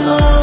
soul.